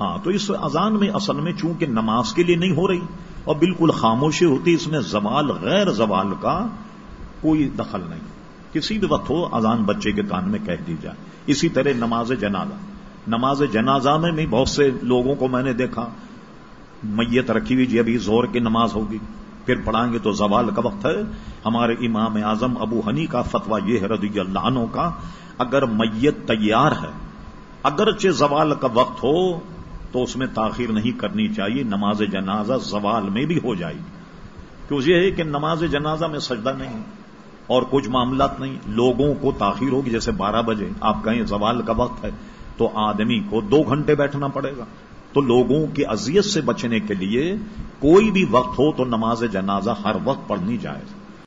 ہاں تو اس اذان میں، اصل میں چونکہ نماز کے لیے نہیں ہو رہی اور بالکل خاموشی ہوتی، اس میں زوال، غیر زوال کا کوئی دخل نہیں۔ کسی بھی وقت ہو، اذان بچے کے کان میں کہہ دی جائے۔ اسی طرح نماز جنازہ۔ نماز جنازہ میں بھی بہت سے لوگوں کو میں نے دیکھا، میت رکھی ہوئی جی ابھی زور کی نماز ہوگی، پھر پڑھائیں گے تو زوال کا وقت ہے۔ ہمارے امام اعظم ابو ہنی کا فتویٰ یہ ہے رضی اللہ عنہ کا، اگر میت تیار ہے، اگرچہ زوال کا وقت ہو تو اس میں تاخیر نہیں کرنی چاہیے، نماز جنازہ زوال میں بھی ہو جائے گی۔ کیوں یہ ہے کہ نماز جنازہ میں سجدہ نہیں، اور کچھ معاملات نہیں، لوگوں کو تاخیر ہوگی، جیسے بارہ بجے آپ کہیں زوال کا وقت ہے، تو آدمی کو دو گھنٹے بیٹھنا پڑے گا۔ تو لوگوں کی اذیت سے بچنے کے لیے کوئی بھی وقت ہو تو نماز جنازہ ہر وقت پڑھنی جائے